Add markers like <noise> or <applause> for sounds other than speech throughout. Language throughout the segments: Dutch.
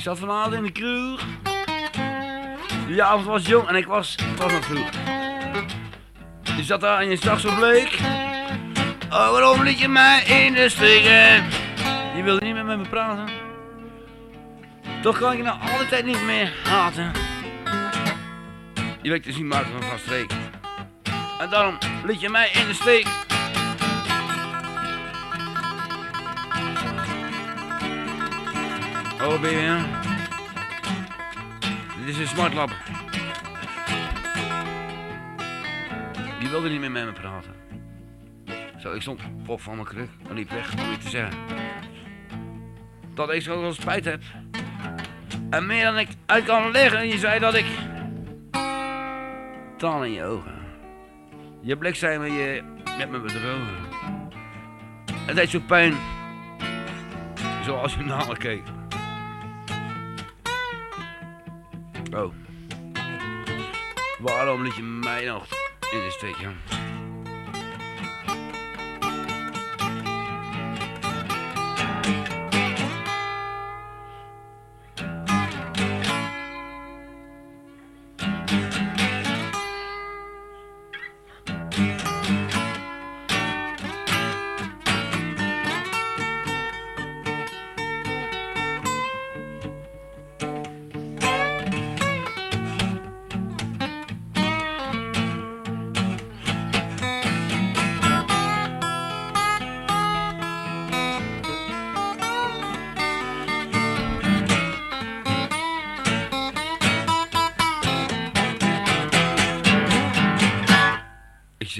zat vanavond in de kroeg. De avond was jong en ik was, het was nog vroeg. Je zat daar en je zag zo bleek. Oh, waarom liet je mij in de steek? Je wilde niet meer met me praten. Toch kan ik je nou altijd niet meer haten. Je weet dus niet makkelijk van streek. En daarom liet je mij in de steek. Dit is een smartlap. Je wilde niet meer met me praten. Zo, ik stond op van mijn kruk en liep weg om je te zeggen. Dat ik zo spijt heb. En meer dan ik uit kan leggen. Je zei dat ik... Tranen in je ogen. Je blik zei me je met me bedrogen. Het deed zo pijn. Zoals je naar keek. Oh. Waarom liet je mij nog in de steek,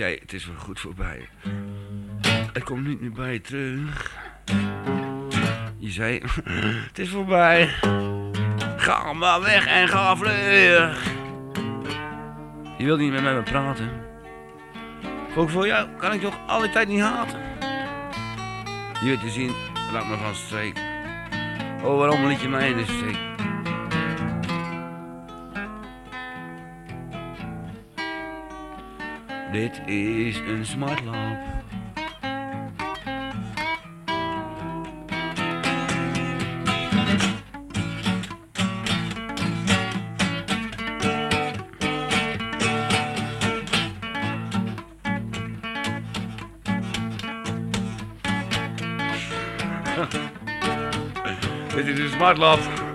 zei, het is wel goed voorbij. Ik kom niet meer bij je terug. Je zei, <laughs> het is voorbij. Ga maar weg en ga vlug. Je wilt niet meer met me praten. Ook voor jou kan ik toch alle tijd niet haten. Je weet te zien, laat me van streek. Oh, waarom liet je mij in de steek? Dit is een smartlap. <laughs> Dit is een smartlap.